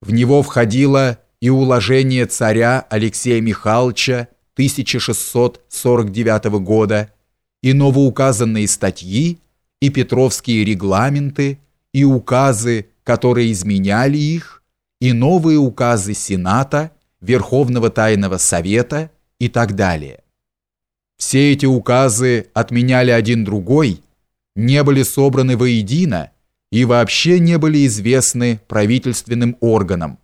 В него входило и уложение царя Алексея Михайловича 1649 года, и новоуказанные статьи, и петровские регламенты, и указы, которые изменяли их, и новые указы Сената, Верховного Тайного Совета и так далее. Все эти указы отменяли один другой, не были собраны воедино и вообще не были известны правительственным органам,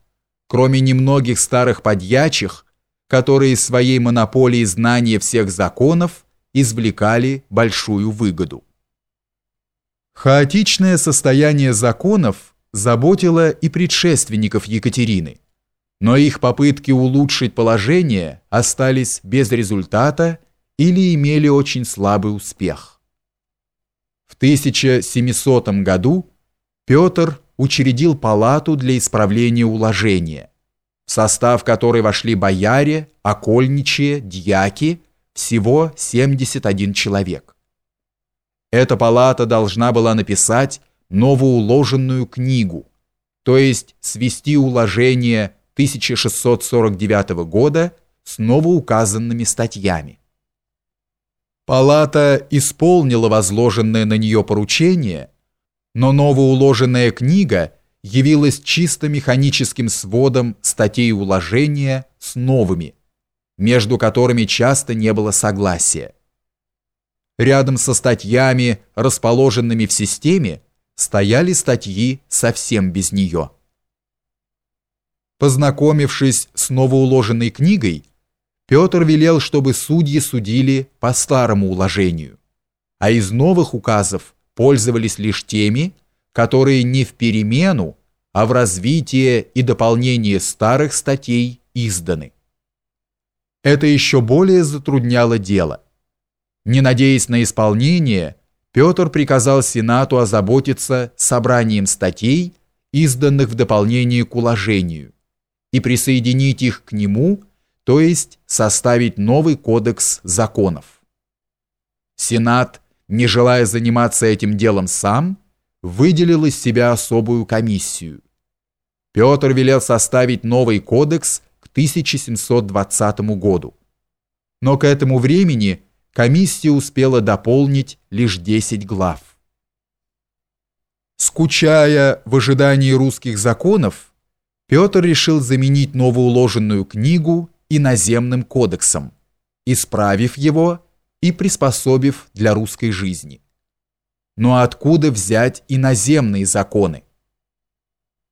кроме немногих старых подьячих, которые своей монополией знания всех законов извлекали большую выгоду. Хаотичное состояние законов заботило и предшественников Екатерины, но их попытки улучшить положение остались без результата или имели очень слабый успех. В 1700 году Петр учредил палату для исправления уложения, в состав которой вошли бояре, окольничие, дьяки, всего 71 человек. Эта палата должна была написать новоуложенную книгу, то есть свести уложение 1649 года с новоуказанными статьями. Палата исполнила возложенное на нее поручение, но новоуложенная книга явилась чисто механическим сводом статей уложения с новыми, между которыми часто не было согласия. Рядом со статьями, расположенными в системе, стояли статьи совсем без нее. Познакомившись с новоуложенной книгой, Петр велел, чтобы судьи судили по старому уложению, а из новых указов пользовались лишь теми, которые не в перемену, а в развитие и дополнение старых статей изданы. Это еще более затрудняло дело. Не надеясь на исполнение, Петр приказал Сенату озаботиться собранием статей, изданных в дополнение к уложению, и присоединить их к нему – то есть составить новый кодекс законов. Сенат, не желая заниматься этим делом сам, выделил из себя особую комиссию. Петр велел составить новый кодекс к 1720 году. Но к этому времени комиссия успела дополнить лишь 10 глав. Скучая в ожидании русских законов, Петр решил заменить новоуложенную книгу иноземным кодексом, исправив его и приспособив для русской жизни. Но откуда взять иноземные законы?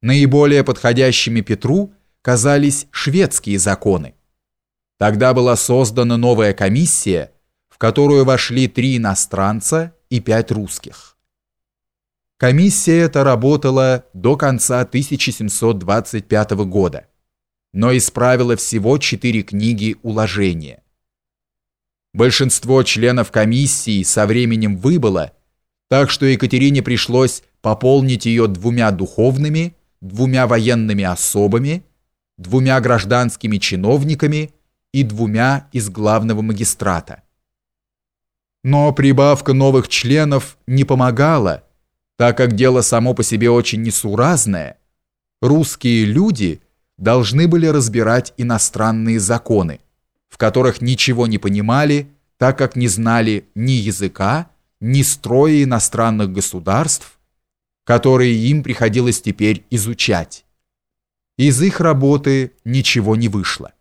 Наиболее подходящими Петру казались шведские законы. Тогда была создана новая комиссия, в которую вошли три иностранца и пять русских. Комиссия эта работала до конца 1725 года но исправила всего четыре книги уложения. Большинство членов комиссии со временем выбыло, так что Екатерине пришлось пополнить ее двумя духовными, двумя военными особами, двумя гражданскими чиновниками и двумя из главного магистрата. Но прибавка новых членов не помогала, так как дело само по себе очень несуразное. Русские люди – должны были разбирать иностранные законы, в которых ничего не понимали, так как не знали ни языка, ни строя иностранных государств, которые им приходилось теперь изучать. Из их работы ничего не вышло.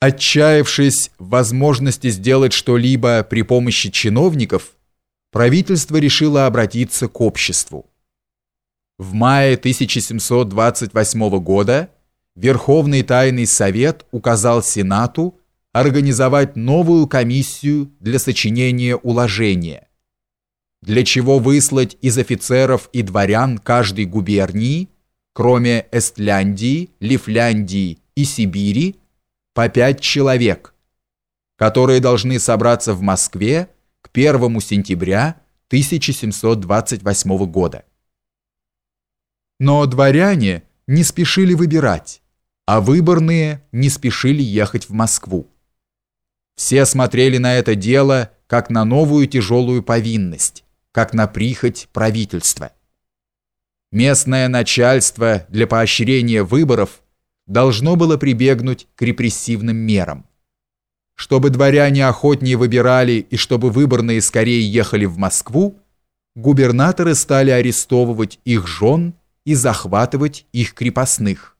Отчаявшись в возможности сделать что-либо при помощи чиновников, правительство решило обратиться к обществу. В мае 1728 года Верховный Тайный Совет указал Сенату организовать новую комиссию для сочинения уложения, для чего выслать из офицеров и дворян каждой губернии, кроме Эстляндии, Лифляндии и Сибири, по пять человек, которые должны собраться в Москве к 1 сентября 1728 года. Но дворяне не спешили выбирать, а выборные не спешили ехать в Москву. Все смотрели на это дело как на новую тяжелую повинность, как на прихоть правительства. Местное начальство для поощрения выборов должно было прибегнуть к репрессивным мерам. Чтобы дворяне охотнее выбирали и чтобы выборные скорее ехали в Москву, губернаторы стали арестовывать их жен и захватывать их крепостных.